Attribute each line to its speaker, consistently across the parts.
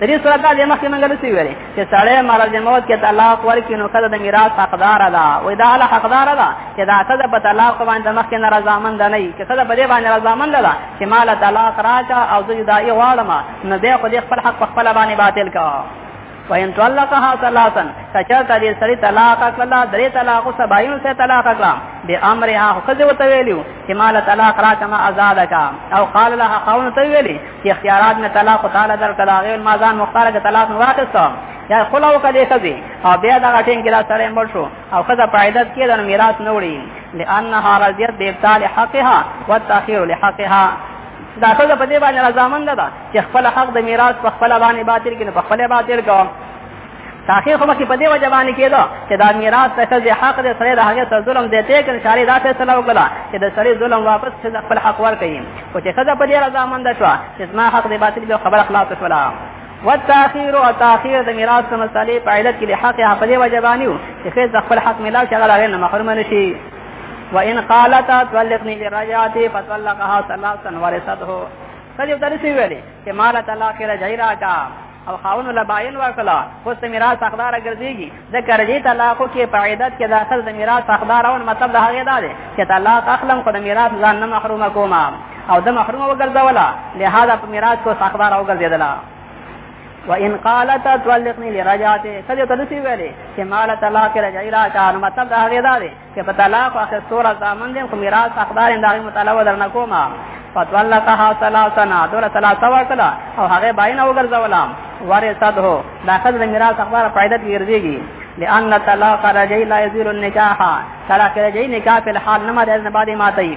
Speaker 1: د دې سورۃ د مخکې موږ لسی ویلې چې سړی مرز موت کې طلاق ورکړي نو کله د میراث حقدار ده وې دا له حقدار ده چې دا ته په طلاق باندې مخکې نه رضامند نه وي چې ته په دې باندې رضامند ده چې مال طلاق راځه او زه جدای غواړم نو به خو دې خپل حق خپل باندې باطل کا وین طلقها ثلاثا کچرته دې سړی طلاق کړه درې طلاق او سبایو سه طلاق کړه به امرها خذ وتویلو چې مال طلاق راځه ما آزاد کا او قال لها قول تویلی چې اختیارات مې طلاق تعالی درکړه هغه ما ځان مختار د طلاق نه واخیستم یا خلا وکړې خزي او بیا دا غټین کې دا سره مړ شو او خزه په عیدت کې د میراث نه وړي لانها رضیت بابطال حقها والتاخير لحقها دا خزه په دې باندې رضامند ده چې خپل حق د میراث په خپل باندې باطل کې نه په خپل باطل کوم تاخير خو مکه په دې وجه باندې کېدو چې دا میراث ته ځي حق دې سره د هغه سره ظلم دې ته کړ شاري دا فیصله وکړه چې د سړي ظلم واپس چې خپل حق ورکړي خو چې خزه په دې رضا مند شو چې ما حق دې باطل به خبر خلاص شولا والتاخير او تاخير د میراث په مسالې په علت کې حق یې په دې وجه باندې چې خزه خپل حق ملا چې هغه نه محروم نشي وان قالت تولقني لرجعتي فتولقها ثلاثا ورثته سجو درسي ویلي چې مال تعالی کې رجعي راکا او خاون له باین ورکړه خو څه میراث حقدار ګرځيږي د کرجي طلاق کې په عیدت کې داخل د میراث حقدار او مطلب د هغه دا دی چې طلاق اخلم خو د میراث ځان نه محروم کوم او د محروم وګرځولا لہذا په میراث کو حقدار او ګرځیدلا وان قالت تطلقني لرجعته کله ته دسی ویلې چې مال طلاق رجعي را کار مطلب دا هغه دا دی چې په طلاق اخستو را ځامن دي خو میراث حقدار اند هغه مطالعه ودرنه کومه فتولقها ثلاثنا دور ثلاثه وکړه او هغه باین او ګرځولا ورثت هو دا خدای د میراث حقدار فائدت ګرځيږي لأن طلاق رجعي لا يزيل النكاح طلاق رجعي نکاح په حال نه مده نه بعد ماته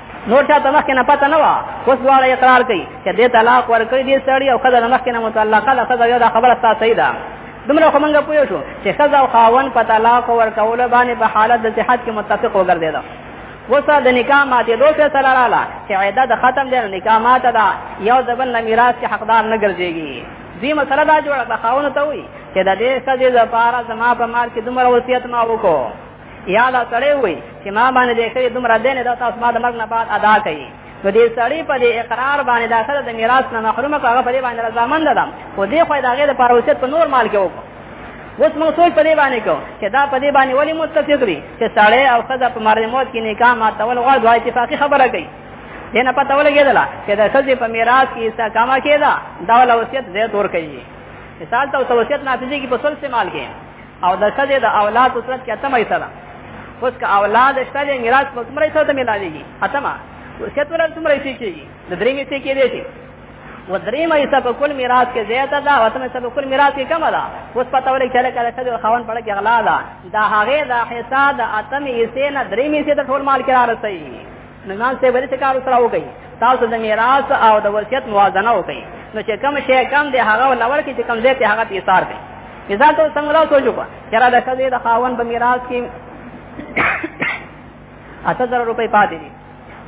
Speaker 1: نور چاته مخکې نه پته نه و اوس دواړه اقرار کوي چې دې طلاق ورکړي دې سړی او خزه مخکې نه متعلقه ده خزه یو دا خبره ستا صحیح ده دومره خو مونږ پوه شو چې خزه او خاون په طلاق ورکول باندې په حالت د صحت کې متفق وګرځیدل وسه د نکاح ماته دوه فیصله رااله چې عیدت ختم دی نکاح ماته ده یو د بل میراث کې حقدار نه ګرځيږي دې مسله دا جوړه خاون ته وي چې د دې سړي لپاره زما په مال کې دومره وصیت ما وکړو یا دا سړی وای چې ما باندې دې کړې دومره دین دا تاسو ما د مرګ نه بعد ادا کړي نو دې سړی په دې اقرار باندې دا سره د میراث نه محروم کاغه په دې باندې رضامند ده خو دې خو دا غي د پروسه په نور مال کې وکړو اوس موږ سوچ په دې باندې کو چې دا په دې باندې ولی متفق دي چې سړی او خزه په مرګ موت کې نکاح ما تول غوړ دوه اتفاقی خبره کوي دې نه پته ولګېدله چې د خزه په میراث کې څه کما کېدا دا ول وصیت زه تور کوي مثال ته وصیت نافذي کې په سلسله مال کې او د ښځې د اولاد په صورت کې اتمه حصه ده اوس که اولاد شته د میراث په څومره حصه ته ملاوېږي اتمه وصیت ولر څومره حصه کېږي د درېمې حصې کېدی شي و درېمه حصه په کل میراث کې زیاته ده او اتمه حصه په کل میراث کې کمه ده اوس پته ولې چې لکه د ښځې او خاوند په اړه کې غلا ده د هغې د حصه د اتمې حصې نه درېمې حصې ته ټول مال کې را رسوي ننګان ته ولې کار سره وکړي تاسو د میراث او د ورثیت موازنه وکړي نو چې کم شي کم دی هغه ولور کې چې کم زیات هغه په ایثار دی مثال ته څنګه راو سوچو کو چې را د خزې د خاون په میراث کې 8000 روپۍ پاتې دي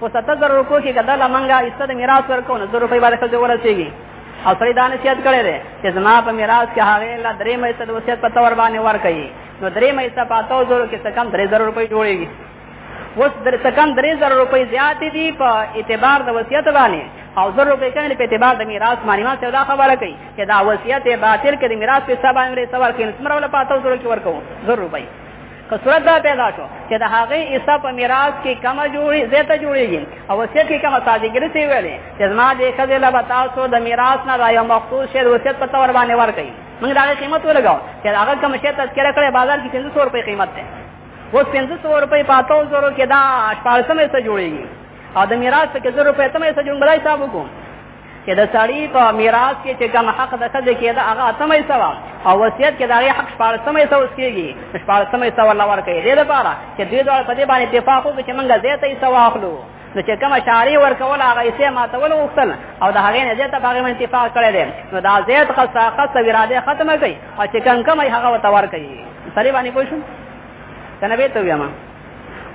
Speaker 1: او 7000 روپۍ کې ګدل منګه ایسته د میراث ورکو نو 2 روپۍ باندې خزې ورسېږي او سړی دا نصیحت کړی دی چې زما په میراث کې هغه لا درې مې څه د وصیت په تور باندې ورکړي نو درې مې څه پاتو زرو کې څه کم 3000 روپۍ جوړيږي وس در سکم درې زره روپۍ زیاتې دي په اعتبار د وصیت باندې او زر روپۍ کمې په اعتبار د میراث باندې ما څه دا خبره کوي چې دا وصیت باطل کړي میراث په سبا امر سوال کین سمره ولا پاتو زر کې ورکو زر روپۍ که صورت دا پیدا شو چې د هغه ایسا په میراث کې کم جوړي زیاته جوړيږي او وصیت کې کم تاجګری سی ویلې چې ما دې خزه لا بتاسو د میراث نه رايو مخصوص شی وصیت په تور باندې ورکړي موږ دا قیمت ولګاو چې هغه کم شی تذکرہ کړي بازار کې 300 روپۍ قیمت ده اوس پنځه سوه روپۍ په اتو زرو کې دا شپاړسمه حصه جوړېږي او د میراث پکې زر روپۍ اتمه حصه جوړ بلای صاحب وکړو چې د سړی په میراث کې چې کوم حق د ښځې کېده هغه اتمه حصه وه او وصیت کې د هغې حق شپاړسمه حصه اوس کېږي شپاړسمه حصه ورله ورکوي دې دپاره چې دوی دواړه په دې باندې اتفاق وکړي چې موږ زیاته حصه واخلو نو چې کوم شاری ورکول هغه یې سه ماتول وختل او د هغه نه زیات په هغه اتفاق کړی دی نو دا زیات خاصه خاصه وراده ختمه کوي او چې کوم کوم هغه وتور کوي سړي باندې پوښتنه کنه به ته ویما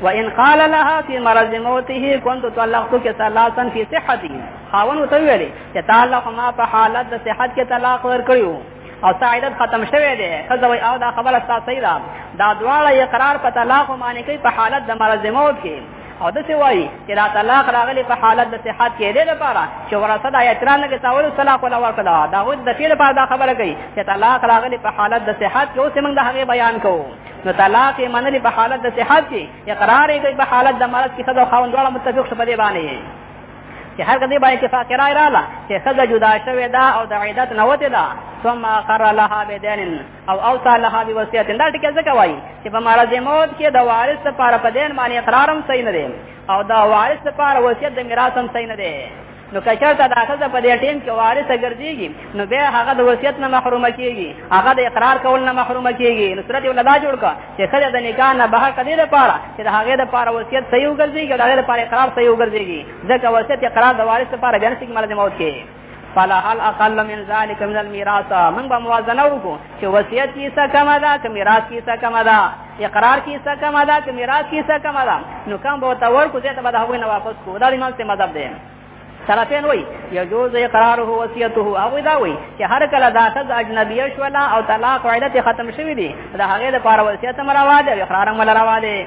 Speaker 1: وان قال لها في مرض موته كنت طلقتك ثلاثا في صحتي خاون وته ویلې چې تعلق ما په حالت د صحت کې طلاق ورکړیو او سعادت ختم شوه دی خزه وی او دا خبره تاسو صحیح ده دا دواړه اقرار په طلاق باندې کوي په حالت د مرض موت کې او دسه وایي چې دا طلاق راغلی په حالت د صحت کې دی لپاره چې ورسره د اعتراض نه تاول طلاق ولا ورکړه دا غوډ د فعل لپاره دا خبره کوي چې طلاق راغلی په حالت د صحت کې اوس موږ د هغه بیان کوو نو طلاق یې منلې په حالت د صحت کې اقرار یې کوي په حالت د مرض کې خدای خاوند ډول متفق شپه دی باندې چې هر کدی باندې اتفاق راي رااله چې خزه جدا شوه دا او د عیدت نوته دا ثم قر لها بدن او او تعالی هغه وصیت دا ټکی ځکه وایي چې په مرض موت کې د وارث لپاره په دین باندې اقرارم صحیح نه دی او دا وارث لپاره وصیت د میراث هم صحیح نه دی نو کچرته دا خزه په دې ټیم کې وارث ګرځيږي نو به هغه د وصیت نه محروم کیږي هغه د اقرار کول نه محروم کیږي نو سره دې ولدا جوړ کا چې خزه د نکاح نه بهر کدي د پاره چې د هغه د پاره وصیت صحیح وګرځيږي د هغه د پاره اقرار صحیح وګرځيږي ځکه وصیت اقرار د وارث لپاره بیا نشي ملزمه وکړي فلا هل اقل من ذلك من الميراث من به موازنه وکړو چې وصیت یې څه کم ده که میراث یې څه کم ده اقرار کې څه کم ده که میراث کې څه کم ده نو کم به ته ورکو زه ته به هغه نه واپس کو دا د امام سي مذهب دی طرفین وای یجوز اقراره وصیته او دا وای چې هر کله دا خز اجنبی شولا او طلاق عیدت ختم شوی دی دا هغه د پاره وصیت مروا دی اقرار مل روا دی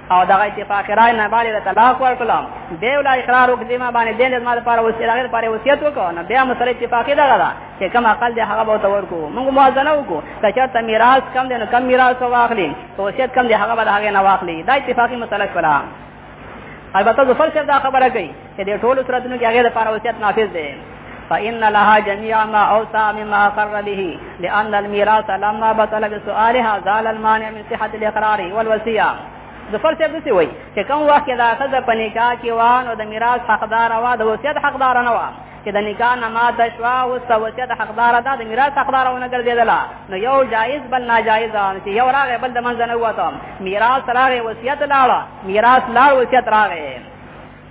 Speaker 1: او دغه اتفاق راي نه باندې د طلاق ورکړم به ولا اقرار وکړي ما باندې دین زما لپاره وصیت غیر لپاره وصیت وکړ نو بیا مسله اتفاق دغه ده چې کم عقل دی هغه به تور کو موږ موازنه وکړو چې چرته میراث کم دی نو کم میراث واخلي وصیت کم دی هغه به هغه نه واخلي دا اتفاقی مسله کړه البته ظفر صاحب دا خبره کوي چې د ټولو صورتونو کې هغه لپاره وصیت نافذ دی فإن لها جميع ما أوصى مما أقر به لأن الميراث لما بطل بسؤالها زال المانع من صحة الإقرار والوصية د فرصه به څه وای چې کوم وخت کې دا خزه په نکاح کې وان او د میراث حقدار وا د وصیت حقدار نه وا چې د نکاح نه ما د شوا او وصیت حقدار ده د میراث حقدار ونه ګرځیدله نو یو جایز بل ناجایز چې یو راغی بل د منځ نه وته میراث راغی وصیت لاړه میراث لاړ وصیت راغی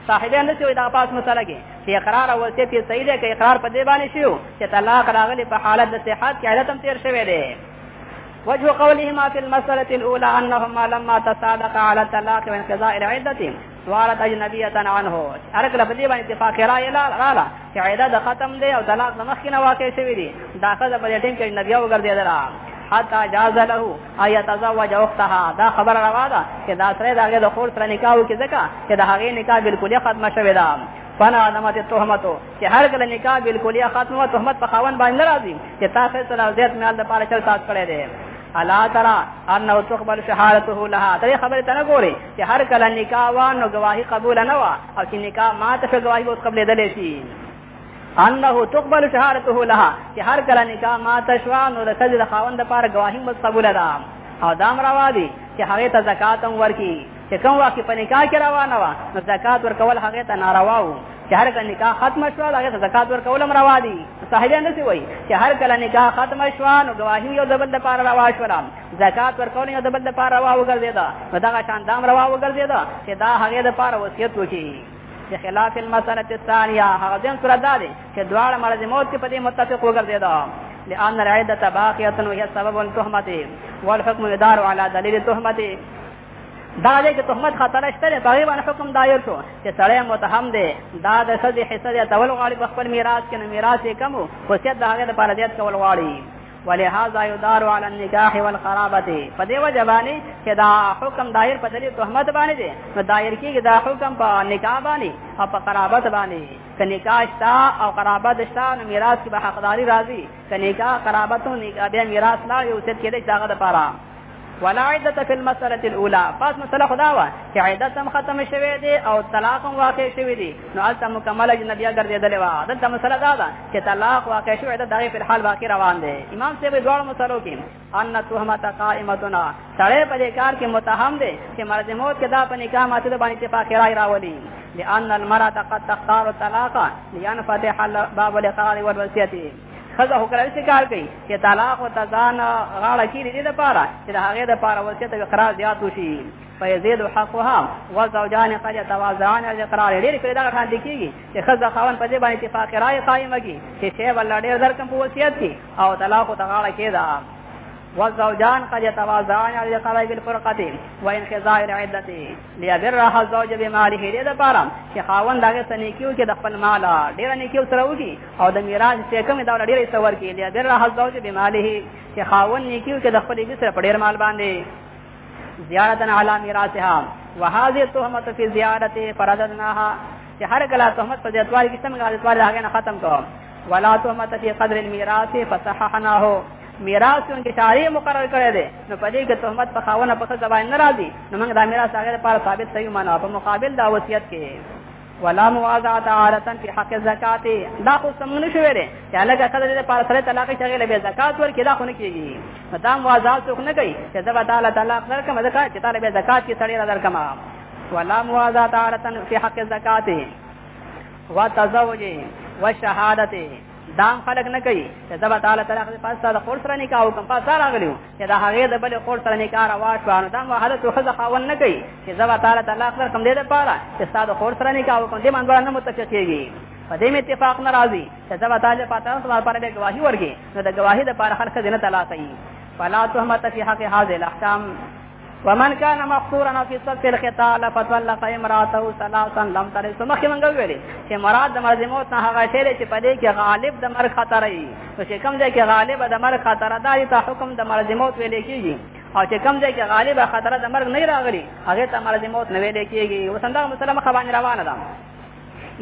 Speaker 1: صاحبان دې وي دا پاس مسله کې چې اقرار او وصیت یې صحیح دی که اقرار په دې باندې شیو چې طلاق راغلی په حالت د صحت کې علت هم تیر شوی دی وجه قولهما في المسألة الأولى أنهما لما تصادقا على الطلاق وانقضاء العدة صارت أجنبية عنه ارک لفظی باندې اتفاق راي لا رالا چې عدد ختم دی او طلاق مخکې نه واقع شوی دی دا خزه په دې ټیم کې نبي او ګرځیدل حتى جاز له آیا تزوج اختها دا خبر روا ده چې دا سره دا غي د خور سره نکاح وکړي ځکه چې دا هغه نکاح بالکل ختمه شوه ده فنا علامت تهمتو چې هر کله نکاح بالکل ختمه تهمت په خاون باندې راځي چې تاسو سره زیات مال د پاره چل تاسو کړی دی الا ترى انه تقبل شهادته لها ته خبره تنه ګوري چې هر کله نکاح وانه گواہی قبول نه وا او چې نکاح ماته شو گواہی اوس قبلې دلې شي انه تقبل شهادته لها چې هر کله نکاح ما تشوا نو د خځې د خاوند لپاره گواهی مس قبول ده او دام روا دي چې هغه ته زکات هم ورکي چې کوم وخت په نکاح کې روانه و نو زکات ورکول هغه ته ناروا وو چې هر کله نکاح ختم شو هغه ته زکات ورکول هم روا دي صحابه نه سی وای چې هر کله نکاح ختم شو نو گواهی یو دبل د پاره روا شو زکات ورکول یو دبل د پاره روا وګرځیدا نو دا شان دام روا وګرځیدا چې دا هغه د پاره وصیت وکړي بخلاف المسألة الثانية هغه دیم سره دا دی چې دواړه مرض موت کې په دې متفق وګرځیدا لأن العدة باقية وهي سبب التهمة والحكم يدار على دليل التهمة دا دې چې تهمت خطر شته په غیبه حکم دایر شو چې سړی متهم دی دا د سدي حصہ دی تول غاړي په خپل میراث کې نه میراث یې کمو خو چې دا هغه د پاره دیت کول غاړي ولهذا يدار على النکاح والقرابه په دې وجه باندې چې دا حکم دایر په دلیل تهمت باندې دی نو دایر کېږي دا حکم په نکاح باندې او په قرابت باندې که نکاح شتا او قرابت شتا نو میراث کې به حقداري راځي که نکاح قرابت او نکاح بیا میراث لا یو څه کېدای دا غد پاره ولا عدت فی المساله الاولى پس مسله خدا وا چې عدت هم ختم شوه دی او طلاق هم واقع شوه دی نو البته مکمل اجنبی ګرځیدل وا عدت مسله دا ده چې طلاق واقع شوه عدت دغه په حال باقی روان دی امام صاحب دوه مسلو کې ان تهمت قائمتنا سړی په دې کار کې متهم دی چې مرز موت کې دا په نکاح ماته باندې اتفاق راي راولي لأن المرأة قد تختار الطلاق لأن فتح باب الإقرار والوصية خزه هو کړی چې کار کوي چې طلاق او تزان غاړه کې دې د پاره چې د هغه د پاره ورته ته اقرار زیات وشي فیزيد حقها وزوجان قد يتوازعان الاقرار ډېر کړي دا ټان دي کیږي چې خزه خاون په دې باندې اتفاق راي قائم کی چې شی ول ډېر در کوم په وصیت کې او طلاق او تغاړه کې دا والزوجان قد يتوازعان على القضاء بالفرقه وانقضاء العده ليبرها الزوج بماله دې د پاره چې خاوند هغه سنې کیو چې د خپل مال ډېر نه کیو سره وږي او د میراث چې کوم دا ډېر حصہ ورکړي دی بیر حظ زوج بماله چې خاون نیکیو کې د خپل دې سره په ډېر مال باندې زیارتن علی میراثها وهذه تهمت فی زیارت فرضناها چې هر کله تهمت په زیاتوالي کې څنګه زیاتوالي هغه نه ختم کو ولا تهمت فی قدر المیراث فصححناه میراث کې شارع مقرر کړی دی نو په دې کې تهمت په خاونه په ځبای نه راځي نو موږ دا میراث هغه لپاره ثابت صحیح معنا په مقابل دا وصیت کې ولا موازات عارتن فی حق زکات دا خو سمونه شوې ده چې الګ اصل دې پر سره طلاق شغله به زکات ورکې دا خو نه کیږي دا موازات څوک نه کوي چې دا تعالی طلاق درکم زکات چې طالب زکات کې سړی را درکم ولا موازات عارتن فی حق زکات وتزوج وشهادت دام خلق نه کوي چې دا تعالی طلاق دې پاسه د خور سره نکاح وکم پاسه راغلیو چې دا هغه د بل خور سره نکاح روا شو نو دا وحاله تو خزه خاون نه کوي چې زوا تعالی تعالی خپل کم دې ده پاره چې ساده خور سره نکاح وکړي دې منځ نه متفق کیږي په دې مې اتفاق ناراضي چې زوا تعالی پاتره سره لپاره د گواہی ورګي نو د گواہی د پاره خلک دې نه تعالی کوي فلا تهمت فی حق هذه الاحکام ومن كان مقصورا في صف القتال فطلق امراته ثلاثا لم تري ثم کې مونږ ویلې چې مراد د مرض موت نه هغه شی چې په دې کې غالب د مرګ خطر وي نو چې کوم ځای کې غالب د مرګ خطر ده دا حکم د مرض موت ویل کېږي او چې کوم ځای کې غالب خطر د مرګ نه راغلي هغه ته مرض موت نه ویل کېږي وسنده مسلمه خبرانه روانه ده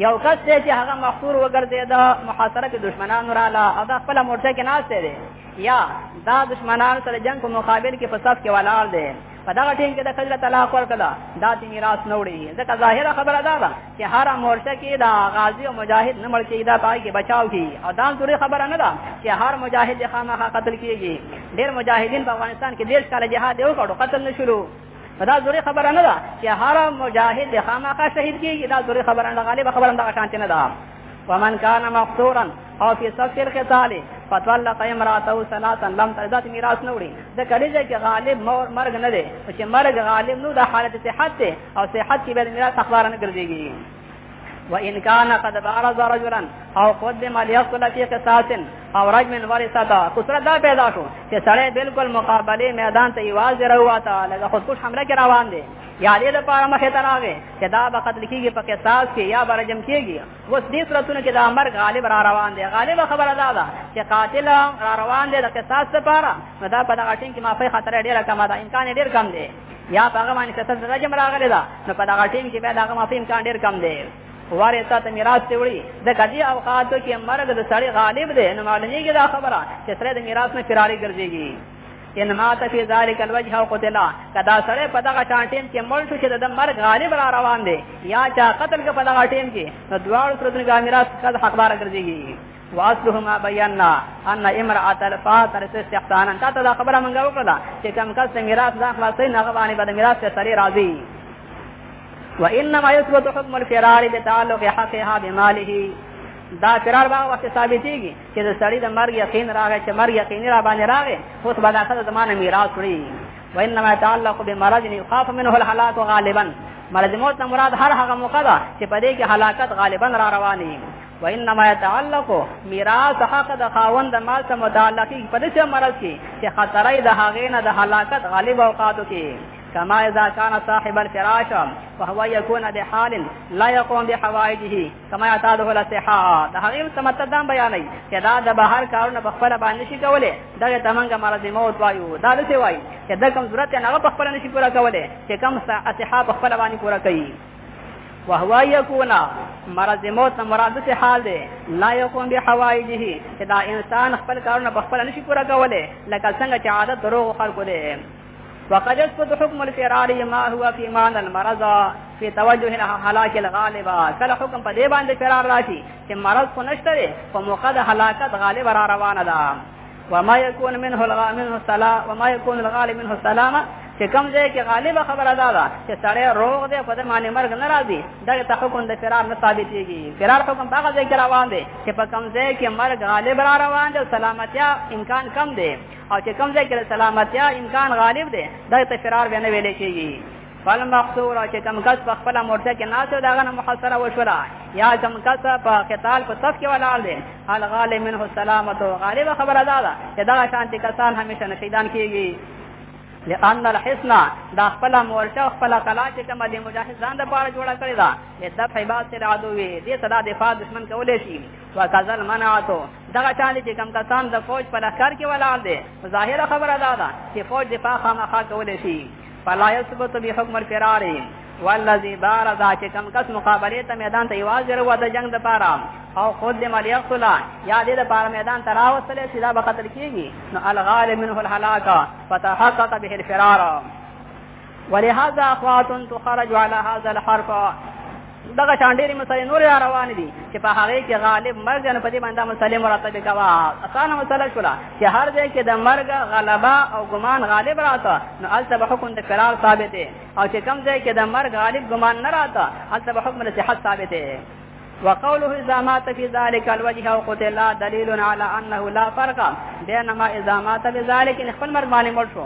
Speaker 1: یو کس چې هغه مخور وګرځیدا محاصره کې دشمنان رااله او دا خپل مورچه کې ناشته دي یا دا دشمنان سره جنگ په مقابل کې په صف کې ولاړ دي په دغه ټیم کې د خځه طلاق ورکړه دا د میراث نه وړي ځکه ظاهره خبره دا ده چې هر مورشه کې دا غازی او مجاهد نه مړ کېږي دا پای کې بچاو کی او دا ضروري خبره نه ده چې هر مجاهد خامخا قتل کیږي ډېر مجاهدین په افغانستان کې ډېر کال جهاد یو کړو قتل نه شروع دا ضروري خبره نه ده چې هر مجاهد خامخا شهید کیږي دا ضروري خبره نه غالبه خبره دا شانت نه ده ومن كان مقتورا او فی صف القتال فطلق امراته ثلاثا لم تردات میراث نه وړي د کلیزه کې غالب مور مرګ نه دی او چې مرګ غالب نو د حالت صحت دی او صحت کې به میراث اخبار نه ګرځيږي وان كان قد بارز رجلا او قدم ليصل في قصاص او رجم ورثتا کسره دا پیدا شو چې سړی بالکل مقابله میدان ته یوازې راواته لکه خودکش حمله کې روان دی یا دې د پاره مخه ته راغې چې دا به قتل کیږي په قصاص کې یا برجم کیږي اوس دې صورتونو کې دا مرګ غالب را روان دی غالب خبره دا ده چې قاتل را روان دی د قصاص لپاره نو دا په دغه ټیم کې مافي خطر ډیره کمه ده امکان ډیر کم دی یا په هغه باندې قصاص رجم راغلی دا نو په دغه ټیم کې به دغه مافي امکان ډیر کم دی واره تا ته میراث ته وړي د کدي اوقاتو کې مرګ د سړی غالب دی نو معلومیږي دا خبره چې سره د میراث نه فراری ګرځيږي ان مات فی ذلک الوجه او قتل کدا سره په دغه شان ټیم کې مړ شو چې د مرګ غالب را روان دی یا چا قتل کې په دغه ټیم کې نو دواړو سره د میراث کله حقدار ګرځيږي واصلهما بينا ان امراه الفاتر استحسانا تا ته خبره مونږ وکړه چې کم کس میراث ځان خلاصې نه غواني بد میراث ته سړي راضي وانما يثبت حكم الفرار بتعلق حقها بماله دا فرار باغ وخت ثابتيږي چې د سړی د مرګ یقین راغی چې مرګ یقین را باندې راغی اوس به دا څه زمانه میراث کړی وانما يتعلق بمرض يخاف منه الهلاك غالبا مرض موت نه مراد هر هغه موقع ده چې په دې کې هلاکت غالبا را رواني وانما يتعلق میراث حق د خاوند مال سره متعلق په دې مرض کې چې خطرې د هغې نه د هلاکت غالب اوقاتو کې كما إذا كان صاحب الفراش فهو يكون بحال لا يقوم بحوائجه کما یعتاده الصحا د هغه سمته دام بیانې چې دا د بهر کارونه په خپل باندې شي کولای دغه تمنګ مرض موت وایو دا د څه وایي چې د کم ضرورت نه په خپل نشي پورا کولای چې کم صحه په خپل باندې پورا کوي وهو یکونا مرض موت نه مراد څه حال دی لا یقوم به حوایجه چې دا انسان خپل کارونه په خپل نشي پورا کولای لکه څنګه چې عادت دروغ خلکو دی وقد يسقط حكم الفرار ما هو في معنى المرض في توجه الهلاك الغالبه کله حکم په دې باندې فرار راشي چې مرض خو نشته دی په موقع د هلاکت غالب را روانه ده وما يكون منه الغالب منه السلام وما يكون الغالب منه السلام چې کوم ځای کې غالب خبره ده دا چې سړی روغ دی په دې معنی مرګ نه راځي دا ته حکم د فرار نه ثابتېږي فرار حکم هغه ځای کې روان دی چې په کوم ځای کې مرګ غالب را روان دی سلامتیا امکان کم دی او چې کوم ځای کې سلامتیا امکان غالب دی دا ته فرار به نه ویل کېږي فل مقصور چې کوم کس په خپل مورچه کې ناسو داغه نه محاصره وشولا یا کوم کس په قتال په صف کې ولاړ دی حال غالب منه سلامت او غالب خبره ده چې دا شانتي کسان همیشه نشیدان کېږي لأن الحسن دا خپل مورچه خپل کلا چې کوم د مجاهد ځان د پاره جوړه کړی دا د دفع باز سره عدو وي دې صدا دفاع دشمن کولې شي وکذل منعتو دغه چاله چې کم کسان د فوج په لخر کې ولاړ دي ظاهره خبره دا ده چې فوج د پاخه مخه کول شي فلا یثبت به حکم الفرار والذي بارز چې کم کس مقابله ته میدان ته یواز ورو د جنگ د پاره او خود دې مال یقتلا یا دې د پاره میدان ته راوستل شي دا به قتل کیږي نو الغالب منه الهلاک فتحقق به الفرار ولهذا اخوات تخرج على هذا الحرف دغه شان ډېری مسلې نور را روان دي چې په هغه کې غالب مرګ نه پدې باندې مسلې مراتب کوا اسانه مسله شولا چې هر ځای کې د مرګ غلبا او ګمان غالب راته نو البته به حکم د قرار ثابت دی او چې کم ځای کې د مرګ غالب ګمان نه راته البته به حکم د صحت ثابت دی وقوله اذا مات في ذلك الوجه او قتل دليل على انه لا فرق بينما اذا مات بذلك خپل مرګ باندې مړ شو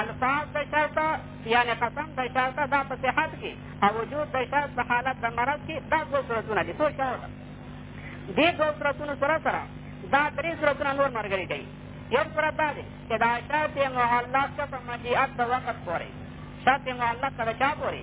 Speaker 2: الفاظ د شرط یعنې قسم د شرط دا په صحت کې او وجود د شرط په حالت د مرض کې دا دوه صورتونه دي څو شعور دې دوه صورتونو سره سره دا درې صورتونه نور ملګري کوي یو صورت دا دی چې دا شرط معلق په مشیعت د وخت پورې شرط معلق د چا پورې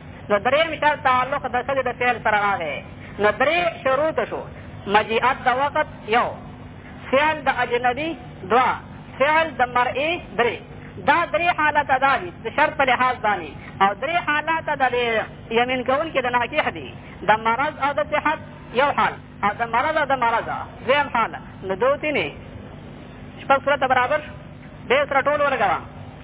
Speaker 2: نو درېیم شرط تعلق د ښځې د فعل سره راغی نو درې شروط شو مجیعت د وقت یو فعل د اجنبي دوه فعل د مرئي درې دا درې حالته دا دي د شرط په لحاظ باندې او درې حالته د یمین کوونکي د ناکیح دي د مرض او د صحت یو حال او د مرض او د مرض دویم حال نو دو تینې شپږ صورته برابر شو دې سره ټول ولګوه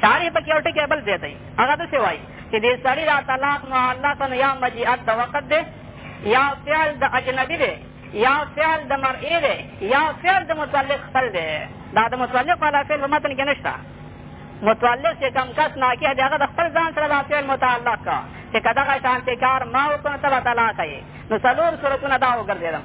Speaker 2: شاعر یې پکې یو ټکی بل زیاتوي هغه داسې وایي چې دې سړي را طلاق معلقا یا مجیعت د وقت دی یا فعل د اجنبي دی یا فعل د مرئي دی یا فعل د متعلق خپل دی دا د متعلق والا فعل په متن کې نشته متعلق چې کم کس ناکیه دی هغه د خپل ځان سره دا فعل متعلق کړه چې که دغه شانتې کار ما وکړو ته به طلاق یې نو څلور صورتونه دا وګرځېدم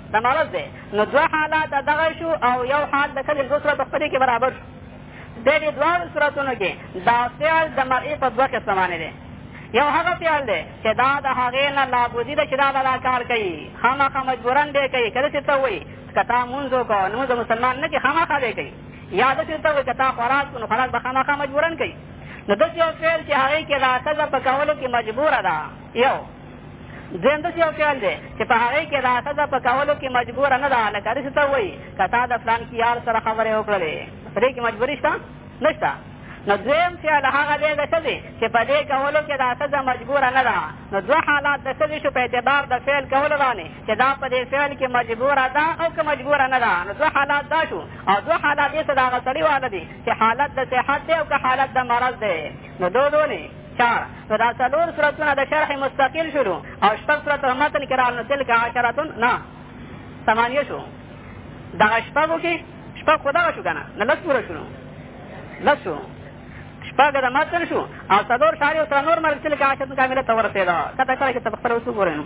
Speaker 2: د مرض دی نو دوه حالات دغه شو او یو حال د ښځې دوه صورت په خپلې کې برابر شو د دې دواړو صورتونو کې دا فعل د مرئې په دوه قسمه باندې دی یو هغه فعل دی چې دا د هغې نه لابودي ده چې دا به دا کار کوي خامخا مجبورا دی کوي کله چې ته وایي که تا مونځ وکړو لمونځ د مسلمان نه چې خامخا دی کوي یا داسې ته وایي که تا خوراک کړو نو خوراک به خامخا مجبورا کوي نو داسې یو فعل چې هغې کې دا ښځه په کولو کې مجبوره ده یو دویم داسې یو فعل دی چې په هغې کې دا ښځه په کولو کې مجبوره نه ده لکه داسې ته وایي که تا د فلان کې یار سره خبرې وکړلې په دې کې مجبوري شته نه شته نو دویم فعل هغه دی د ښځې چې په دې کولو کې دا ښځه مجبوره نه ده نو دوه حالات د ښځې شو په اعتبار د فعل کولو باندې چې دا په دې فعل کې مجبوره ده او که مجبوره نه ده نو دوه حالات دا شو او دوه حالات یې څه د هغه سړي واله دي چې حالت د صحت دی او که حالت د مرض دی نو دو دونې چار نو دا څلور صورتونه د شرح مستقل شولو او شپږ صورت په متن کې راغلل تلک عشرتون نه ثمانیه شو دغه شپږو کې شپږ خو دغه شو که نه نه لس پوره شولو لس شو شپږ د متن شو او څلور شارې او سره نور مرګ تلک عشرتون کامله ته ورسېده کته کله چې ته په خپله اوس وګورئ نو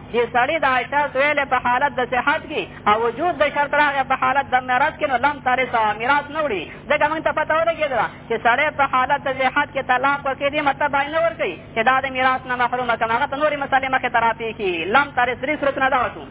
Speaker 2: چې سړی د عائشه سویلې په حالت د صحت کې او وجود د شرط راغی په حالت د میراث کې نو لم ترثه میراث نه وړي ځکه موږ ته پته ولګېدله چې سړی په حالت د صحت کې طلاق ورکوي دې مطلب باید نه ورکوي چې دا د میراث نه محرومه کړم هغه ته نورې مسلې مخې ته راپېښي لم ترث درې صورتونه دغه شو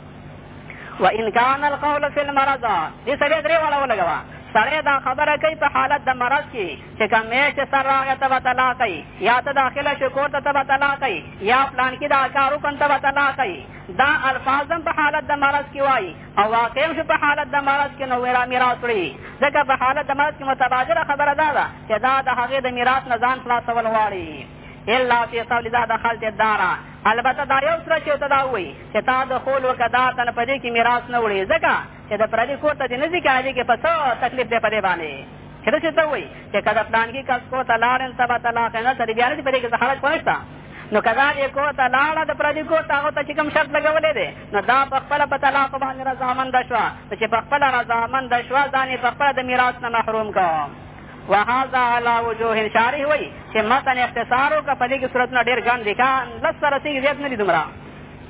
Speaker 2: وان کان القول فی المرض دې سړی درې واړه ولګوه سړی دا خبره کوي په حالت د مرض کې چې کوم یې چې سر راغی ته به طلاق کوي یا ته داخله شو کور ته ته به طلاق کوي یا پلانکي دا کار وکړم ته به طلاق کوي دا الفاظ هم په حالت د مرض کې وایي او واقع هم په حالت د مرض کې نو ویرا میراث وړي ځکه په حالت د مرض کې متبادله خبره دا ده چې دا د هغې د میراث نه ځان خلاصول غواړي
Speaker 1: الا فی قول دا دخلت الدارا البته دا یو سره چې ته دا وایي چې تا د خول وکړه دا تنه په دې کې میراث نه وړي ځکه چې د پردي کور ته دې نه ځي کې هغې کې په څه تکلیف دی په دې باندې که داسې ته ووایي چې که د پلانکي کس کور ته لاړم ته به طلاق نه سړي بیا نه دي په دې کې څه حرج خو نشته نو که دا دې کور ته لاړه د پردي کور ته هغه ته چې کوم شرط لګولی دی نو دا په خپله په طلاق باندې رضامنده شوه نو چې په خپله رضامنده شوه ځان یې په خپله د میراث نه محروم کړه وهذا على وجوه شارح وایي چې متن اختصار وکړه په دې کې صورتونه ډېر ګڼ دي که لس سره رسېږي زیات نه دي دومره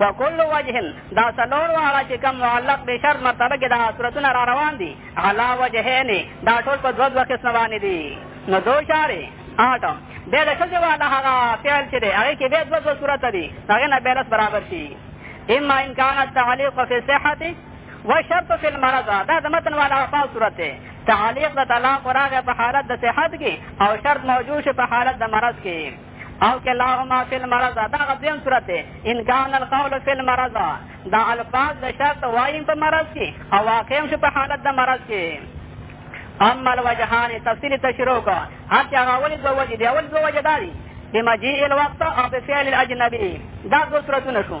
Speaker 1: وکل وجه دا څلور واړه چې کوم معلق به شرط مرتبه کې دا صورتونه را روان دي علا وجهین دا ټول په دوه دوه قسم باندې دي نو دو شارې آټو بیا د ښځې والا هغه فعل چې دی هغې کې بیا دوه دوه صورته دي هغې نه بیا لس برابر شي اما ان کان التعلیق فی صحت و شرط فی المرض دا د متن والا هغه صورت دی تعلیق د طلاق راغی په حالت د صحت کې او شرط موجود شي په حالت د مرض کې او که لاهما فی المرض دا غدیم صورت دی ان کان القول فی المرض دا الفاظ د شرط وایم په مرض کې او واقع شو په حالت د مرض کې اما الوجهان تفصیل تشروع کو هر چې هغه ولې دوه وجې دی اول دوه وجې دا دي بمجیء الوقت او بفعل الاجنبي دا دوه صورتونه شو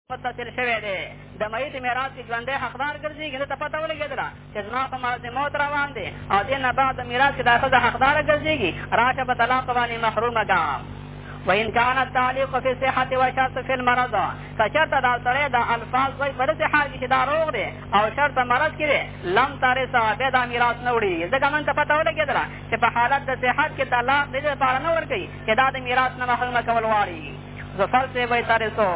Speaker 1: متصل شوی دی د میت میراث کې ژوندی حقدار ګرځي که ته پته ولګېدله چې زما په مرض موت روان دی او دې نه بعد د میراث کې دا ښځه حقداره ګرځېږي راشه په طلاق باندې محرومه ګام وإن كان التعليق في الصحة وشرط في المرض فشرط دا سره دا الفاظ وي په دې حال کې دا روغ دي او شرط مرض کې لم ترث به دا میراث نه وړي ځکه مونږ ته پته ولګېدل چې په حالت د صحت کې طلاق دې لپاره نه ورکړي چې دا د میراث نه محروم کول واړي ظفر صاحب ترسو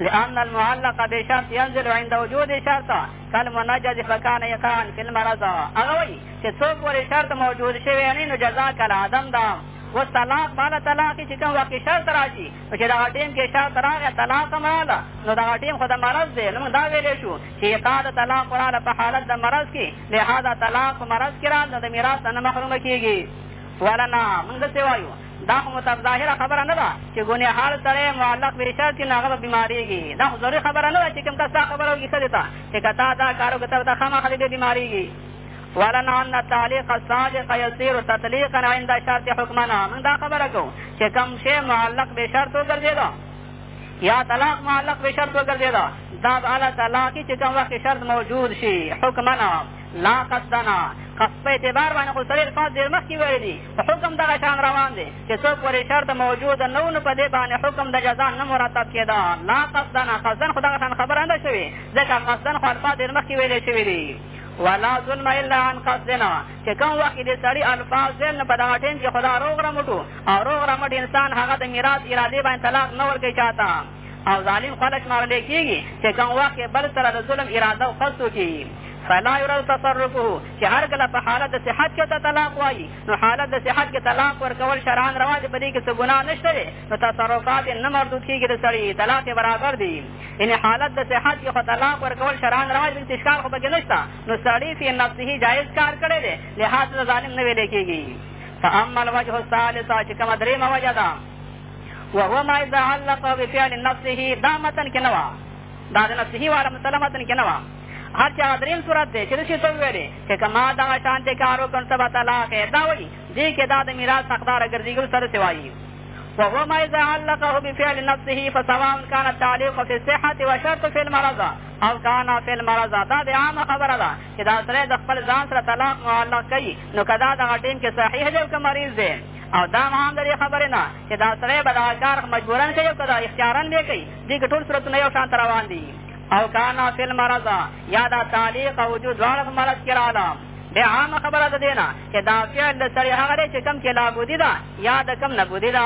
Speaker 1: لأن المعلق بشرط ينزل عند وجود شرط كالمنجز فكان يقعا في المرض هغه وایي چې څو پورې شرط موجود شوی نه نو جزا کله عدم ده اوس طلاق بالا طلاق چې کوم وخت شرط راشي نو چې دغه ټیم کې شرط راغی طلاق هم راغله نو دغه ټیم خو د مرض دی نو موږ دا ویلی شو چې ایقاع د طلاق راغله په حالت د مرض کې لهذا طلاق په مرض کې راغله د میراث نه محرومه کېږي ولنا موږ داسې وایو دا خو مطلب ظاهره خبره نه ده چې ګونې حال سړی معلق بې شرط نه هغه به بیمارېږي دا خو ضروري خبره نه ده چې کوم کس دا خبره وکړي ښځې ته چې که تا دا کار وکړه ته خامخا دې بیمارېږي ولن ان التعليق الصادق يصير تطليقا عند شرط حكمنا من دا خبره کو چې کوم شی معلق به شرط وګرځیدو یا طلاق معلق به شرط وګرځیدو دا به علی طلاق چې کوم وخت شرط موجود شي حکمنا لا قصدنا قصد په اعتبار باندې خو سړی الفاظ ډېر مخکې ویلي دي حکم دغه شان روان دی چې څوک پورې شرط موجود نه و نو په دې باندې حکم د جزا نه مرتب کېده لا قصدا نه قصدا خو دغه شان خبره نه شوې ځکه قصدا خو الفاظ ډېر مخکې ویلې شوي دي ولا ظلم الا عن قصدنا چې کوم وخت دې سړي الفاظ ویل نو په دغه ټیم کې خدا روغ رمټو او روغ رمټ انسان هغه د میراث ارادې باندې طلاق نه ورکوي چاته او ظالم خلک مارلی کېږي چې کوم وخت یې بل سره د ظلم اراده او قصد وکړي فلا يرد تصرفه چې هر کله په حالت د صحت کې ته طلاق وایي نو حالت د صحت کې طلاق ورکول شرعاً روا دي په دې کې څه ګناه نشته دی نو تصرفات یې نه مردود کېږي د سړي طلاق یې برابر دي یعنې حالت د صحت کې خو طلاق ورکول شرعاً روا دي اشکال خو پکې نشته نو سړی فی نفسه جایز کار کړی دی لحاظ ظالم نه ویلی کېږي فاما الوجه الثالثه چې کومه درېیمه وجه ده وهو ما اذا علق بفعل نفسه دا متن کې نه وه دا د نفسه والا مسله متن کې نه وه هر چا دریم صورت دی چې د شي څه ویلې چې که ما دغه شانتې کار وکړم څه به طلاق یې دا وایي دې کې دا د میراث حقداره ګرځېږي سره څه وایي وهو ما اذا علقه بفعل نفسه فسواء كان التعليق في الصحه وشرط في المرض او كان في المرض دا د عام خبره ده چې دا سره د خپل ځان سره طلاق معلق کوي نو کدا دغه ټیم کې صحیح دی او که مریض دی او دا هم د دې خبرې نه چې دا سړی به دغه کار مجبورا کوي او که دا اختیارا به کوي دې کې ټول صورتونه یو شان ته روان دي او کانا فی المرض یا دا تعلیق او وجود دواړه په مرض کې راغله بیا عامه خبره ده دې نه چې دا فعل د سړي هغه دی چې کوم کې لابودي ده یا د کوم نه بودي ده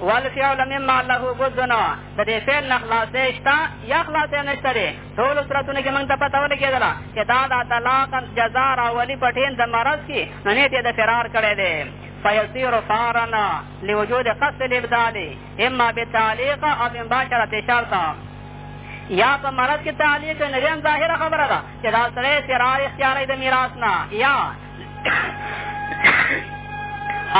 Speaker 1: والفعل مما له بد نه د دې فعل نه خلاصې شته یا خلاصې نشته ټولو صورتونو کې موږ ته پته ولګېدله چې دا د طلاق جزا راولي په ټین د مرض کې نو نیت یې د فرار کړی دی فیصیر فارنا لوجود قصد الابدال اما بتعلیق او بمباشرت شرطا یا په مرض کې تعلیق نه هم ظاهره خبره ده چې دا سړی فرار اختیاروي د میراث نه یا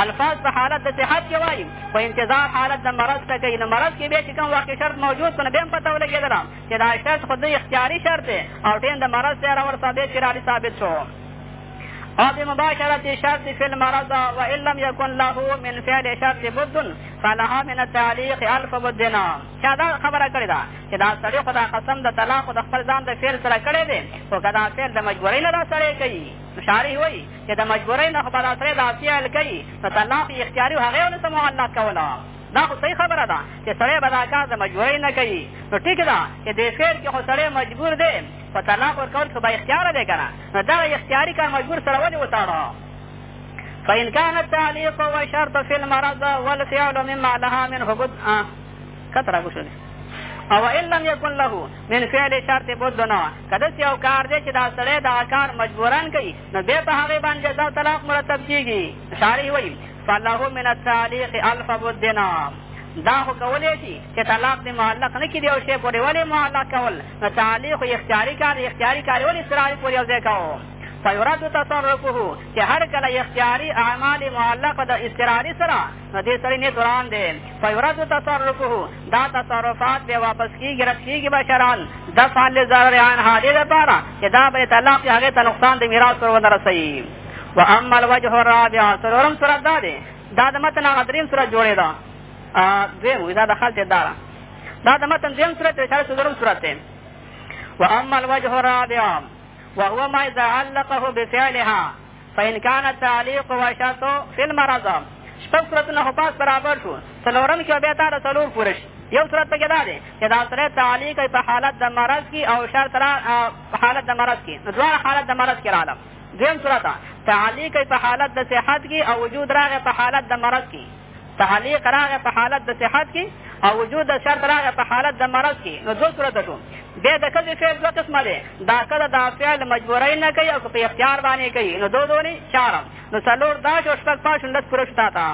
Speaker 1: الفاظ په حالت د صحت کې وایي په انتظار حالت د مرض ته کوي نو مرض کې بیا چې کوم واقع شرط موجود کړو بیا هم پته ولګېدله چې دا شرط خو د اختیاري شرط دی او ټین د مرض سره ورسېدی چې رالي ثابت شو او بمباشرة شرط في المرض وإن لم يكن له من فعل شرط بد فلها من التعليق ألف بدنا چا دا خبره کړې ده چې دا سړی خو دا قسم د طلاق خو د خپل ځان د فعل سره کړی دی خو که دا فعل د مجبورۍ نه دا سړی کوي نو شارح وایي چې د مجبورۍ نه خو به دا سړی دا فعل کوي نو طلاق یې اختیاري هغې ونه څه معلق کوله دا خو صحیح خبره ده چې سړی به دا کار د مجبورۍ نه کوي نو ټیک ده چې دې خیر کې خو سړی مجبور دی په طلاق ورکول خو به اختیار دی که نه نو دغه اختیاري کار مجبور سره ولې وتاړه فإن كان التعليق والشرط في المرض والفعل مما لها منه بد آه. كتر أبو شدي او ان لم يكن له من فعل شرط بد نه کله چې یو کار دی چې دا سړی دا کار مجبوران کوي نو بیا په هغې باندې جزا طلاق مرتب کېږي شارح وایي فله من التعلیق الف بدنا دا خو کولی شي چې طلاق دې معلق نه کړي او شی پورې ولې معلق کول نو تعلیق یې اختیاري کار دی اختیاري کار یې ولې اضطراري پورې یو ځای کوو فیرد تصرفه چې هر کله اختیاري اعمال معلق د اضطراري سره نو دې سړی نیت وران دی فیرد تصرفه دا تصرفات بیا واپس کېږي رد کېږي به شرعن دفعا لضرر عنها دې لپاره چې دا به طلاق هغې ته نقصان د میراث ور ونه رسوي و اما الوجه الرابع څلورم صورت دا دی دا د متن هغه دریم صورت جوړېده دویم وي دا د خلط داره دا د متن دریم صورت دی چې څلورم صورت دی و اما الوجه الرابع وهو ما اذا علقه بفعلها فإن كان التعليق والشرط في المرض شپږ صورتونه خو پاس برابر شو څلورم کښې بیا تا د څلور پوره شي یو صورت پکې دا دی چې دا سره تعلیق په حالت د مرض کې او شرط را حالت د مرض کې نو دواړه حالت د مرض کې راغله دویم صورت تعلیق په حالت د صحت کې او وجود راغې په حالت د مرض کې تعلیق راغې په حالت د صحت کې او وجود د شرط راغې په حالت د مرض کې نو دوه صورت شو بیا د ښځې فعل دوه قسمه دی دا کله دا فعل مجبورۍ نه کوي او که په اختیار باندې کوي نو دو دونې چار نو څلور دا شو شپږ پاش لس پوره شو تا ته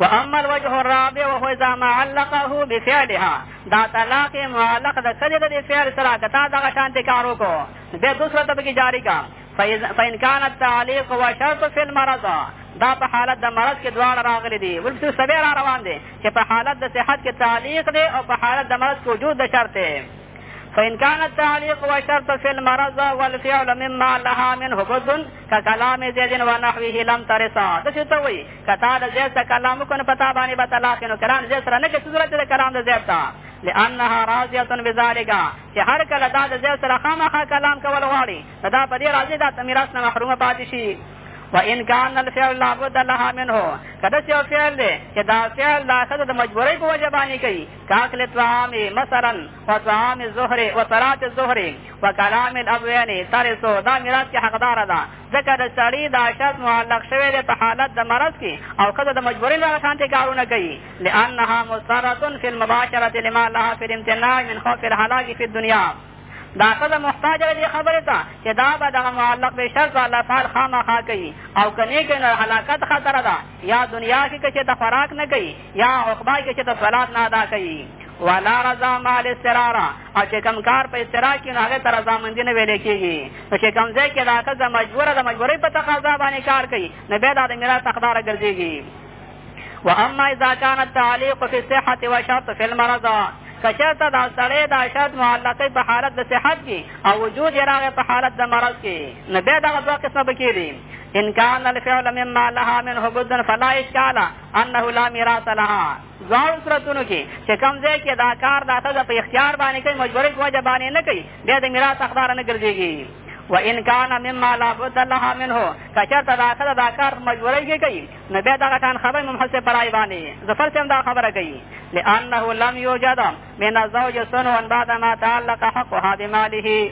Speaker 1: واما الوجه الرابع وهو اذا ما علقه بفعلها دا طلاق معلق د ښځې د دې فعل سره که تا دغه شانتې کار وکړو بیا دوسرا طبقه جاری کا فإن كان التعليق وشرط في المرض دا په حالت د مرض کې دواړه راغلي دي ولکه سبه را روان دي چې په حالت د صحت کې تعلیق دی او په حالت د مرض کې وجود د شرط دی فإن كان التعليق وشرط في المرض والفعل مما لها منه بد ككلام زيد ونحوه لم ترسا د څه ته وي کتا د زيد ته کلام کو نه پتا باندې به طلاق نو کلام زيد سره نه کې صورت د کلام د زيد ته لأنها راضية بذلك چې هر کله دا د زوی سره خامخا کلام کول غواړي نو دا په دې راځي دا د میراث نه محرومه پاتې شي وان کان الفعل لابد لها منه کدا چې فعل دی چې دا فعل دا څه د مجبورۍ په وجه باندې کوي کاکل طعام مثلا او طعام الظهر او صلات الظهر او کلام الابوین ترسو دا میراث کې حقدار ده ځکه د سړی دا شرط معلق شوی دی په حالت د مرض کې او کدا د مجبورۍ لپاره شانتي کارونه کوي لانها مضطره في المباشره لما لها في الامتناع من خوف الهلاك في الدنيا دا ښځه محتاجه ده دې خبرې ته چې دا به دغه معلق به شرط الله فعل خامخا کوي او که نه کوي نو هلاکت خطره ده یا دنیا کې که چې ته خوراک نه کوي یا عقبا کې چې ته صلات نه ادا کوي ولا رضا مال استرارا او چې کم کار په استرا کې نو هغه ته رضامندي نه ویل کېږي نو چې کم ځای کې دا ښځه مجبوره ده مجبورۍ په تقاضا باندې کار کوي نو بیا دا د میراث حقداره ګرځېږي واما اذا كان التعليق في الصحه والشرط في المرض کچرته دا سړی دا شرط معلقې په حالت د صحت کې او وجود یې راغی په حالت د مرض کې نو بیا دغه دوه قسمه به کېږي ان كان الفعل مما لها منه بد فلا اشكال انه لا ميراث لها ځوان صورتونو کې چې کوم ځای کې دا کار دا ته په اختیار باندې کوي مجبورې په وجه باندې نه کوي بیا د میراث حقدار نه ګرځېږي و ان کان مما لا بد لها منه کچا تداخل دا کار مجبورې کې کوي نو بیا دغه شان خبر امام حسن په رای باندې ظفر صاحب دا خبره کوي لانه لم یوجد من الزوج سنو بعد ما تعلق حقها بماله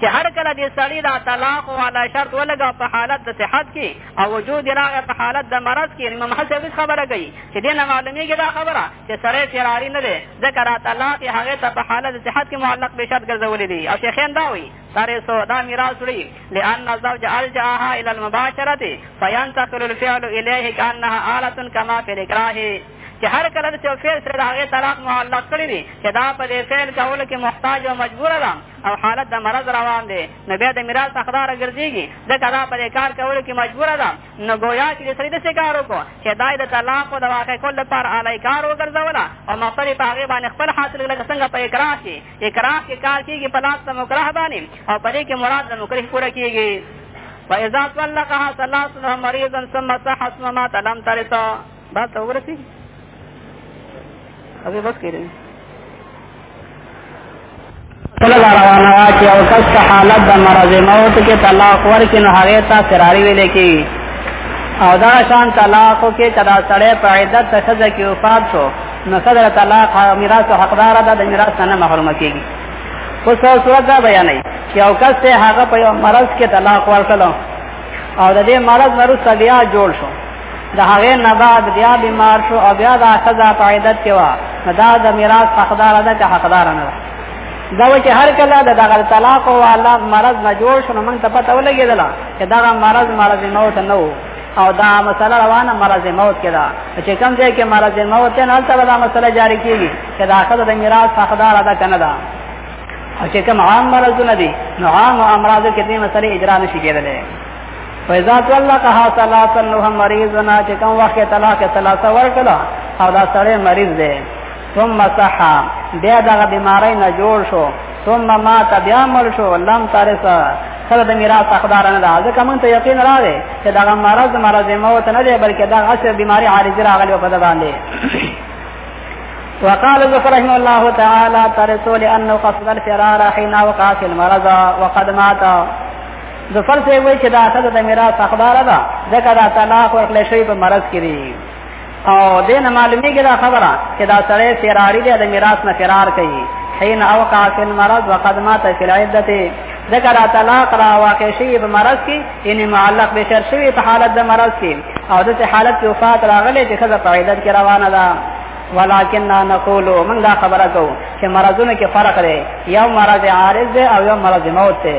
Speaker 3: چې هر کله د سړي دا طلاق والا شرط ولګا په حالت د صحت کې او وجود راغی په حالت د مرض کې امام حسن هیڅ خبره کوي چې دې نه معلومېږي دا خبره چې سړی فراري نه دی ځکه را طلاق یې هغې ته په حالت د صحت کې معلق به شرط ګرځولی دی او شیخین دا وایي ترسو دا میراث وړي لأن الزوج الجاها الى المباشره فينتقل الفعل اليه كانها آلة كما في الاكراه چې هر کله چې یو فعل سره د هغې طلاق معلق کړی وي چې دا په دې فعل کولو کې محتاج او مجبوره ده او حالت د مرض روان دی نو بیا د میراث حقداره ګرځېږي ځکه دا په دې کار کولو کې مجبوره ده نو ګویا چې د سړي داسې کار وکړو چې دا یې د طلاقو د واقع کولو لپاره اعلی کار وګرځوله او مقصد یې په هغې باندې خپل حاصل کړه که څنګه په اکراه شي اکراه کې کار کېږي په لاس د مکرح باندې او په دې کې مراد د مکرح پوره کېږي فإذا طلقها ثلاث مريضا ثم صح ثم مات لم ترث بس ورسي ابي بس کېږي
Speaker 1: کله دا روانه وه چې او کس په حالت د مرض موت کې طلاق ورکړي نو هغې ته فراري ویلی کېږي او دا شان طلاقو کې که دا سړی په عدت ته ښځه کې وفات شو نو صدر طلاق میراث حقدار ده د میراث نه محروم کیږي خو څو صورت دا بیانې چې او کس ته هغه په یو مرض کې طلاق ورکړو او د دې مرض وروسته بیا جوړ شو د هغه نه بعد بیا بیمار شو او بیا د اخذا په عیدت کې وا دا د میراث حقدار ده چې حقدار نه ده دا و چې هر کله د دغه طلاق او الله مرض نه جوړ شو نو موږ ته پته ولګېدله چې دغه مرض مرض موت نه وو او دا مسله روانه مرض موت کې ده چې کوم ځای کې مرض موت ته نه تر دا مسله جاری کیږي چې دا خدای د میراث حقدار ادا کنه ده او چې کوم عام مرضونه دي نو عام امراض کې دې مسله اجرا نشي کېدلی فیضا طلقها ثلاثا نوح مریضنا چې کوم وخت طلاق ثلاثه ورکړه او دا سړی مریض دی ثم صح بیا دغه بیماری نه جوړ شو ثم مات بیا مړ شو لم ترسه سره د میراث حقدار نه ده ځکه مونږ ته یقین راغی چې دا مرض مرض موت نه دی بلکې دا اصل بیماری عارضی راغلی په دغه باندې وقال ذكر رحمه الله تعالى ترسو لأنه قصد الفرار حين وقع في المرض وقد مات ظفر سے وی چې دا اصل د میراث حقدار ده ځکه دا طلاق ورکړل شوی په مرض کې او دین معلومیږي دا خبره چې دا سړی فراری دی د میراث نه فرار کوي حين اوقع في المرض وقد مات في العده ذکر طلاق را واقع شي په مرض کې ان معلق به شر شوی په حالت د مرض کې او د حالت کې وفات راغلی چې خزه په عیدت کې روانه ده ولكن نقول من دا خبره کو چې مرضونه کې فرق دی یو مرض عارض دی او یو مرض موت دی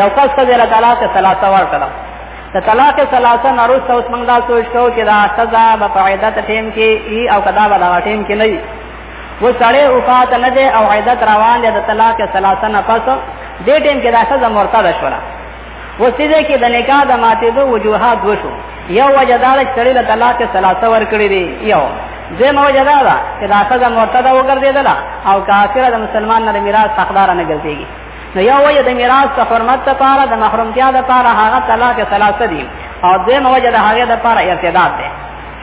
Speaker 1: یو کس ته د طلاق ثلاثه ورکړه د طلاق ثلاثه نرسته اوس موږ دا سوچ کوو چې دا سزا به په عدت ټیم کې ای او کدا به دا ټیم کې نه وي و سړی وفات نه دی او عدت روان دی د طلاق ثلاثه نه پس دې ټیم کې دا سزا مرتد شوله و سیده کې د نکاح د ماتېدو وجوهات وشو یو وجه دا چې سړی له طلاق ثلاثه ورکړي دی یو زمو وجه دا ده چې دا سزا مرتد وګرځیدله او کافر د مسلمان نه میراث حقدار نه ګرځيږي نو یو وجه د میراث د حرمت لپاره د محرمتیا لپاره هغه طلاق ثلاثه دي او دیم وجه د هغه لپاره ارتداد دی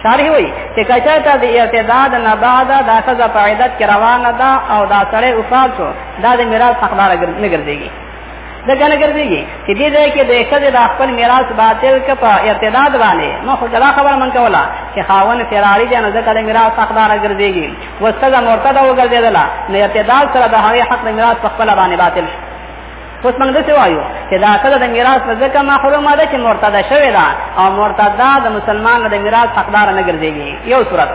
Speaker 1: شارح وی چې کچاته د ارتداد نه بعد د سزا په عدت کې روانه ده او دا سړی وفات شو دا د میراث حقدار نه ګرځيږي د کنه ګرځيږي چې دې ځای کې د خځې د خپل میراث باطل ک په ارتداد باندې نو خو دا خبره من کوله چې خاون فراری دی نو ځکه د میراث حقدار ګرځيږي وسته د مرتد وګرځېدله نو اعتدال سره د هغې حق د میراث په خپله باندې باطل شو اوس موږ داسې وایو چې دا ښځه د میراث نه ځکه محرومه ده چې مرتده شوې ده او مرتده د مسلمان د میراث حقدار نه ګرځېږي یو صورت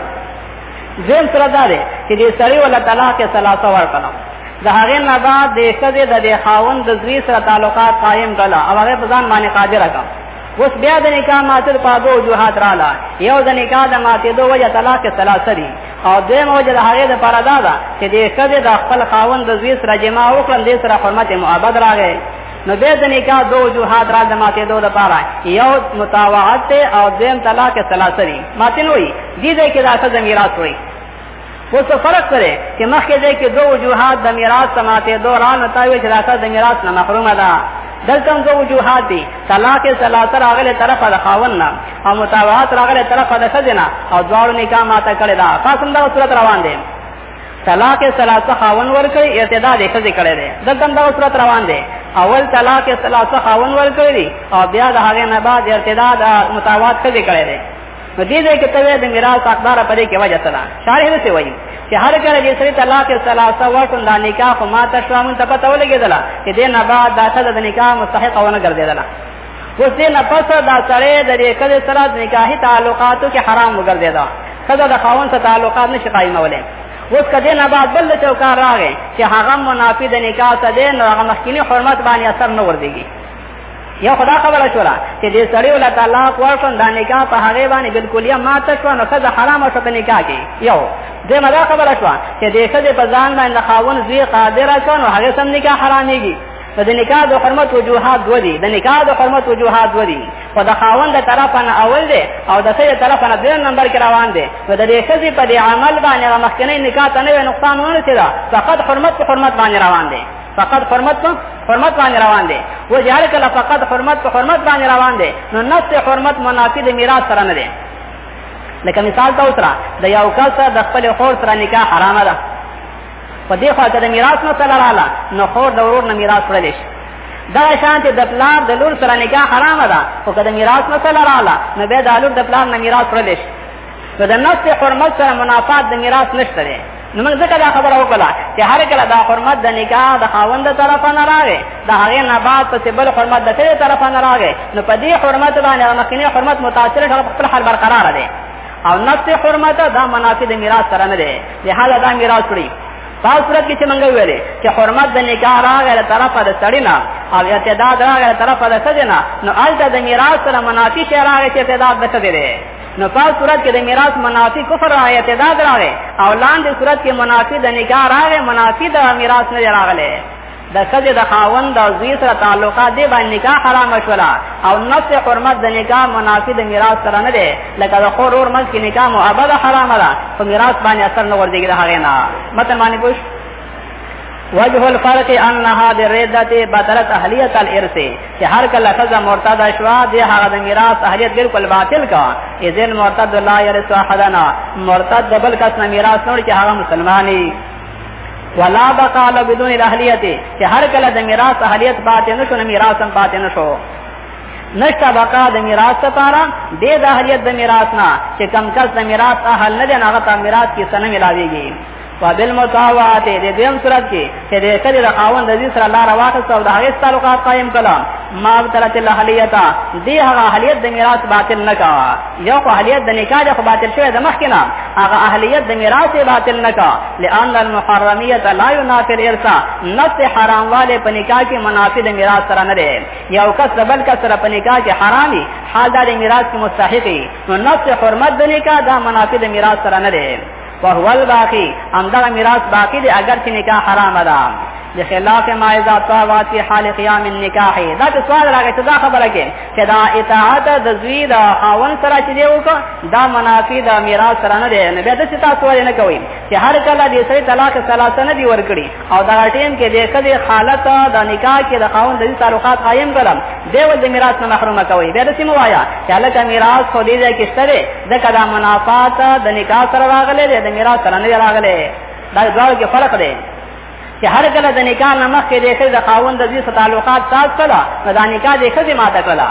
Speaker 1: دویم صورت دا دی چې دې سړي ولا طلاق یې ثلاثه ورکړه د هغې نه بعد د ښځې د دې خاوند د زوی سره تعلقات قایم کړه او هغې په ځان باندې قادره کړه اوس بیا د نکاح ماتل په دوه وجوهات رااله یو د نکاح د ماتېدو وجه طلاق ثلاثه دي او دویم وجه د هغې د پاره دا ده چې د ښځې د خپل خاوند د زوی سره جما وکړم دې سره حرمت معبد راغی نو به د نکاح دو وجوهات را د ماته دو د پاره یو متاوعت او دویم طلاق ثلاثه دي ماته نوې دي دې کې د اصل میراث وي اوس په فرق سره چې مخکې ځای کې دوه وجوهات د میراث ته ماتېدو را نه تاوي چې دا ښځه د میراث نه محرومه ده دلته هم دوه وجوهات دي طلاق ثلاثه راغلې طرفه د خاوند نه او متابعت راغلې طرفه د ښځې نه او دواړو نکاح ماته کړې ده خاص همدغه صورت روان دی طلاق ثلاثه خاون ورکړي ارتدا دې خزي کړي دي دلته دا صورت روان دي اول طلاق ثلاثه خاون ورکړي او بیا د هغه نه بعد ارتدا د متاوات خزي کړي دي نو دې دې کې ته د میراث حقدار په دې کې وجه سره شارح دې وایي چې هر کله چې سړی طلاق کې ثلاثه ورکړ لا نکاح خو ما ته شوم ته پته ولګېدل چې دې نه بعد دا څه د نکاح مستحق ونه ګرځېدل اوس دې نه پس دا سړی د دې کله سره د نکاحي تعلقاتو کې حرام وګرځېدا کله د خاون سره تعلقات نشي قائمولای اوس کده نه بعد بل چوکار راغی چې هغه منافي د نکاح ته دې نو هغه مخکینی حرمت باندې اثر نه وردیږي یو خدا خبره شولا چې دې سړی ولا طلاق ورکړ دا نکاح په هغه باندې بالکل یا مات شو نو خزه حرام شو په نکاح کې یو دې مدا خبره شو چې دې خزه په ځان باندې خاون زوی قادر شو نو هغه سم نکاح حراميږي نو د نکاح د حرمت وجوهات دو دي د نکاح د حرمت وجوهات دو دي خو د خاوند طرف نه اول دی او د سړي طرف نه دویم نمبر کې روان دی نو د دې خزي په دې عمل باندې مخکنی نکاح ته نه نقصان ونه رسیدا فقط حرمت په حرمت باندې روان دی فقط حرمت په حرمت باندې روان دي و چې هر کله فقط حرمت په حرمت باندې روان دي نو نفس حرمت منافي د میراث سره نه دي لکه مثال دا وتره د یو کس د خپل خور سره نکاح حرامه ده په دې خوا کې د میراث نه سره رااله نو خور د ورور نه میراث وړل شي دا شان ته د پلار د لور سره نکاح حرامه ده او که د میراث نه سره رااله نو به د لور د پلار نه میراث وړل شي نو د نفس حرمت سره منافات د میراث نشته دی نو موږ ځکه دا خبره وکړه چې هر کله دا حرمت د نکاح د خاوند طرف نه راغی د هغه نه بعد په بل حرمت د سره طرف نه راغی نو په دې حرمت باندې مخکنی حرمت متاثر شو په خپل حال برقرار دی او نفس حرمت دا منافي د میراث سره نه دی لهدا دا میراث کړی په صورت کې چې منګه ویلې چې حرمت د نکاح راغی له طرفه د سړی نه او اعتداد راغی له طرفه د سجنا نو الته د میراث سره منافي شی راغی چې اعتداد د سجنا نو په صورت کې د میراث منافي کفر آیت دا دراوي او لاندې صورت کې منافي د نکاح راغې منافي د میراث نه راغله د خځه د خاوند د زوی سره تعلقات دی باندې نکاح حرام شولا او نفس حرمت د نکاح منافي د میراث سره نه دی لکه د خور اور مز کې نکاح مو ابدا حرام ده په میراث باندې اثر نه ور دیږي د هغه نه متن باندې پوښتنه وجه الفرق انها بردت بطلت اهلیت الارث چې هر کله خزه مرتد شوا د هغه د میراث اهلیت بالکل باطل کا اذن مرتد لا يرث احدنا مرتد بل کس نه میراث نور چې هغه مسلمانې ولا بقال بدون الاهلیت چې هر کله د میراث اهلیت پاتې نشو نه میراث هم پاتې نشو نشته بقا د میراث لپاره د اهلیت د میراث نه چې کم کس د میراث اهل نه دی هغه ته میراث کې سن ملاويږي وبالمساوات د دیم صورت کې چې د کلی د خاوند د سره لار واخیسته او د هغې تعلقات قایم کړه ما ابتلت الاهلیت دی هغه اهلیت د میراث باطل نه کا یو خو اهلیت د نکاح د باطل شوی د مخکې نه هغه اهلیت د میراث باطل نه کا لئن المحرمیت لا ينافي الارث نفس حرام والے په نکاح کې منافي د میراث سره نه دی یو کس بل کس سره په نکاح کې حرامي حال د میراث کې مستحقي نو نفس حرمت د نکاح دا منافي د میراث سره نه دی فهو الباقی همدغه میراث باقی دی اگر چې نکاح حرام ده بخلاف ما اذا طاوات في حال قيام النکاح دا څه سوال راغی چې دا خبره کې چې دا اطاعت د زوی د خاون سره چې دی وکړه دا منافي د میراث سره نه دی نه بیا د څه تاسو ولې نه کوي چې هر کله دې سره طلاق ثلاثه نه دی ورکړي او دا ټیم کې دې کدي حالت د نکاح کې د خاون د تعلقات قائم کړم دی ول د میراث نه محروم کوي بیا د څه موایا چې لکه میراث خو دې ځای کې شته ځکه دا منافات د نکاح سره راغلي دي د میراث سره نه راغلي دا ډول کې فرق دی چې هر کله د نکاح نه مخکې د ښځې د خاوند د ځینو تعلقات ساز کړه نو دا نکاح د ښځې ماته کړه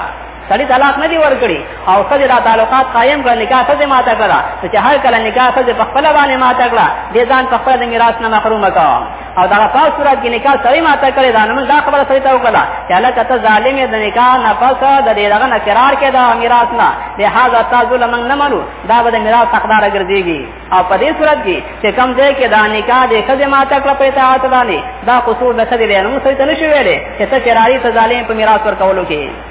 Speaker 1: سړی طلاق نه دی ورکړي او ښځې دا تعلقات قایم کړه نکاح ښځې ماته کړه چې هر کله نکاح ښځې په خپله باندې ماته کړه دې ځان په خپله د میراث نه محرومه کړه او دا په صورت کې نکاح سړی ماته کړی دا نو دا خبره سړی ته وکړه چې الله کته ظالم د نکاح نه پس د دې دغه نه قرار کې دا میراث نه لہذا تا ظلم نه منو دا به د میراث حقدار ګرځيږي او په دې صورت کې چې کم ځای کې دا نکاح د خځه ماته کړ په اطاعت باندې دا قصور د خځه له نو سړی ته نشي ویلې چې ته قراری ته ظالم په میراث ورکولو کې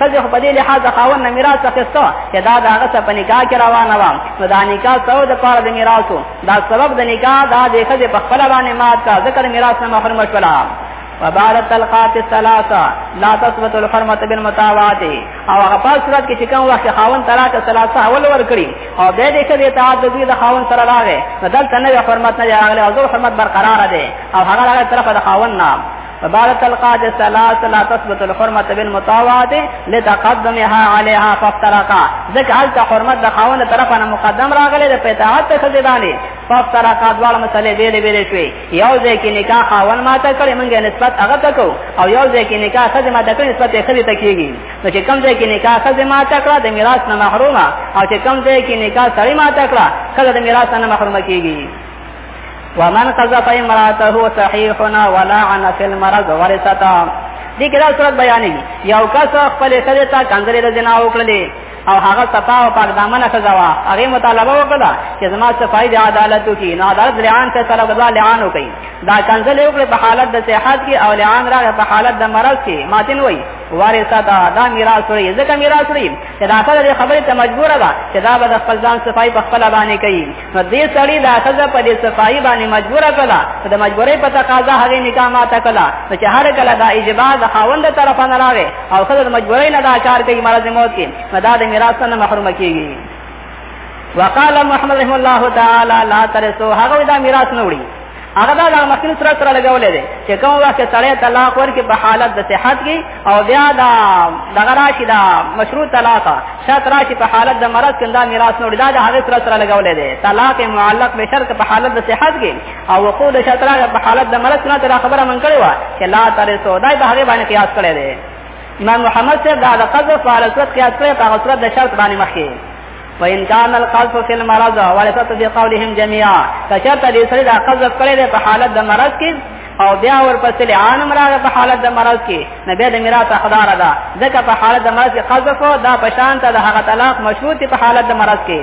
Speaker 1: ښځې خو په دې لحاظ د خاوند نه میراث اخیسته چې دا د هغه څه په نکاح کې روانه وه نو دا نکاح سبب د پاره د میراث دا سبب د نکاح دا د ښځې په خپله باندې مات کړه ځکه د میراث نه محرومه شوله وبعد الطلقات الثلاثه لا تثبت الحرمه بالمتابعه او هغه په صورت کې چې کوم وخت خاون طلاق ثلاثه اول ور کړی او به دې کې د اطاعت د دوی د خاون سره راغی بدل تنه حرمت نه راغلی او حرمت برقرار ده او هغه هغه طرف د خاون نام تبارك القاد الثلاث لا تثبت الحرمة بالمطاوعة لتقدمها عليها فافترقا ذك هلت حرمت د خاون طرفنا مقدم راغله د پیتاعت ته خداني فافترقا دوال مسلې بیره بیره شوي یو ځای کې نکاح خاون ماته کړې مونږه نسبت هغه تکو او یو ځای کې نکاح خزه ماته کړې نسبت یې خزه تکیږي نو چې کم ځای کې نکاح خزه ماته کړه د میراث نه محرومه او چې کم ځای کې نکاح سړی ماته کړه خزه د میراث نه محرومه کیږي ومن قذف امراته صحيحنا ولا عن في المرض ورثتا دې کې دا صورت بیانې یو کس خپل خدای ته کندرې د جنا وکړلې او هغه صفا او پاک دامن خزوا هغه مطالبه وکړه چې زما صفای د عدالت کی نه عدالت لعان ته سره غزا لعان وکي دا کنزل یو په حالت د صحت کې او لعان را په حالت د مرض کې ماتن وای وارثه دا دا میراث لري ځکه میراث لري چې دا خبره خبره ته مجبور ده چې دا به خپل ځان صفای په خپل باندې کوي نو دې سړی دا ښځه په دې صفائی باندې مجبوره کړه په د مجبورۍ په تقاضا هغه نکاح ماته کړه نو چې هر کله دا اجبا د خاوند طرف نه راغی او ښځه د مجبورۍ نه دا کار کوي مرز موت کې نو دا د میراث نه محروم کیږي وقال محمد رحم الله تعالی لا ترسو هغه دا میراث نه وړي هغه دا د مخکنی سره سره لګولې دي چې کوم وخت سړی طلاق ورکړي په حالت د صحت کې او بیا دا دغه راشي دا مشروط طلاق شرط راشي په حالت د مرض کې دا میراث نور دا د هغه سره سره لګولې دي طلاق معلق به شرط په حالت د صحت کې او وقوع د شرط راغی په حالت د مرض نه تر خبره من کړی و چې لا تر سو دا به هغه باندې قیاس کړی دی امام محمد صاحب دا د قذف په حالت قیاس کړی په هغه صورت د شرط باندې مخکې فإن كان القذف في المرض ولست في قولهم جميعا کچرت دې سره دا قذف کړی دی په حالت د مرض کې او بیا ورپسې لعان مراغه په حالت د مرض کې نبی د میراث حقدار ده ځکه په حالت د مرض کې قذف دا پشان ته د هغه طلاق مشروط په حالت د مرض کې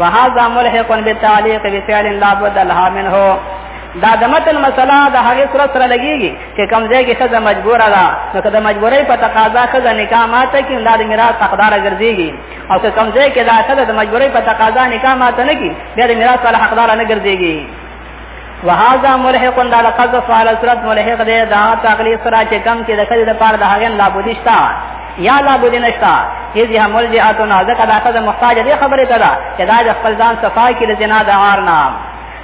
Speaker 1: وهذا ملحق بالتعليق بفعل لا بد لها منه دا د متن مسله د هغه سره سره لګيږي چې کوم ځای کې خزه مجبوره ده نو که د مجبورۍ په تقاضا خزه نکاح ماته کې دا د میراث حقدار ګرځيږي او که کوم ځای کې دا اصل د مجبورۍ په تقاضا نکاح ماته نه کی بیا د میراث والا حقدار نه ګرځيږي وهذا ملحق دا لقد فعل صورت ملحق دی دا تقلید سره چې کم کې د خځې د پاره د هغه لا بودیشتا یا لا بودی نشتا یذ یا ملجئاتنا ذکر دا خځه محتاج دی خبره کړه چې دا د خپل ځان صفای کې د جنا د عار نام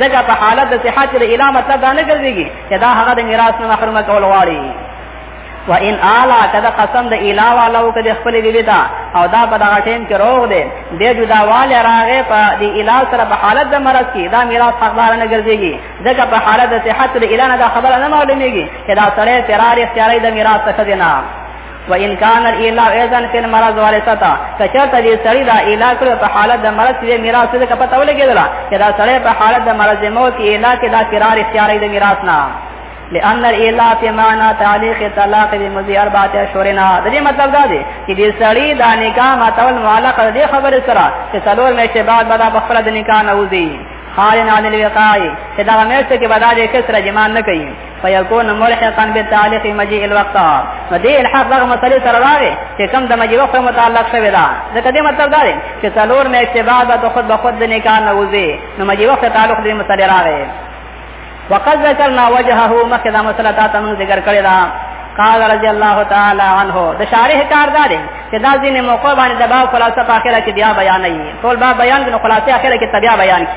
Speaker 1: ځکه په حالت د صحت کې د اله مطلب دا نه ګرځېږي چې دا هغه د میراث نه محرومه کول غواړي و ان اعلی کده قسم د اله والو کده خپل بیبی دا او دا په دغه ټیم کې روغ دی د جداواله راغې په د اله سره په حالت د مرض کې دا میراث حقدار نه ګرځيږي ځکه په حالت د صحت د اله نه دا خبره نه معلومیږي چې دا سړی فرار اختیاري د میراث څخه دی نه و ان کان الا اذن فی المرض ورثتا کچرت دې سړی دا الا کړو په حالت د مرض دې میراث دې کپته ولګیدل چې دا سړی په حالت د مرض موت الا کې دا فرار اختیار دې میراث نه لأن الإلا في معنى تعليق طلاق بمضي أربعة أشهرنا د دې مطلب دا دی چې دې سړی دا نکاح ماتول معلق دې خبر سره چې څلور میاشتې بعد به دا په خپل د نکاح نه وځي حال نه لوي قای چې دا میاشتې کې به دا دې کسره جمان نه کوي فیکون ملحقا بالتعلیق مجیء الوقت نو دې الحاق دغه مسلې سره راغی چې کم د مجیء وخت متعلق شوی دا دا کدی مطلب دا دی چې څلور مې اتباع به خود به خود نه کار نه وځي نو مجیء وخت تعلق دې مسلې راغی وقد ذکرنا وجهه مخه دا مسله تا تم ذکر کړی دا قال رضی الله تعالی عنہ د شارح کار دا دی چې دا ځینې موقع باندې د باب خلاصه په اخره کې بیا بیان نه ټول باب بیان د خلاصه اخره کې تبیا بیان کی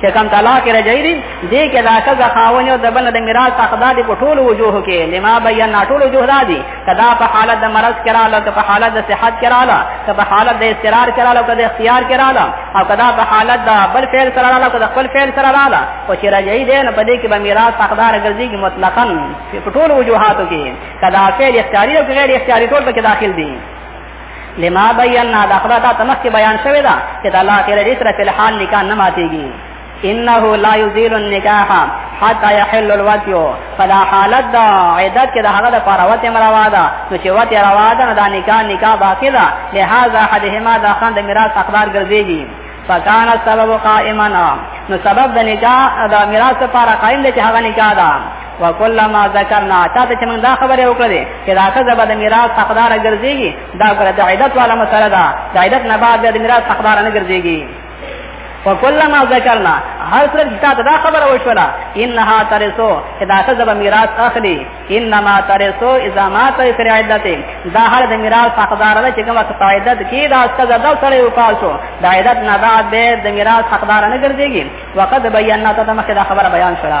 Speaker 1: چې کوم طلاق رجعي دي دې کې دا ښځه خاوند او د بل د میراث حقدار دي په ټولو وجوه کې لما بیان ټول وجوه دا دي کدا په حالت د مرض کې رااله که په حالت د صحت کې رااله که په حالت د استقرار کې رااله که د اختیار کې رااله او کدا په حالت د بل فعل سره رااله که د خپل فعل سره رااله او چې رجعي دي نه پدې کې به میراث حقدار ګرځيږي مطلقاً په ټولو وجوهاتو کې کدا فعل اختیاري او غیر اختیاري ټول پکې داخل دي لما بینا دا خبره تا تمخ کې بیان شوې ده چې د الله تعالی دې سره په حال نکاح نه ماتيږي انه لا يزيل النکاح حتى يحل الوطي فلا حالت دا عدت کې د هغه د پاروت مروا ده نو چې وته روا ده دا نکاح نکاح باقی ده لہذا حدهما دا خان د میراث اقدار ګرځيږي فکان سبب قائما نو سبب د نکاح د میراث لپاره قائم دی چې هغه نکاح ده وکل ما ذکرنا تا ته چې موږ دا خبره وکړه چې دا څه زبر د میراث حقدار ګرځيږي دا پر د عیدت والا مسله ده د عیدت نه بعد د میراث حقدار نه ګرځيږي وکل ما ذکرنا هر څه چې تا ته دا خبره وشوله انها ترسو چې دا څه زبر میراث اخلي انما ترسو اذا ما تو فی عدته دا هر د میراث حقدار نه چې کومه قاعدت کې دا ستاسو د سره یو کال شو د عدت نه بعد به د میراث حقدار نه ګرځيږي وقد بیاننا ته مخه دا خبره بیان شوه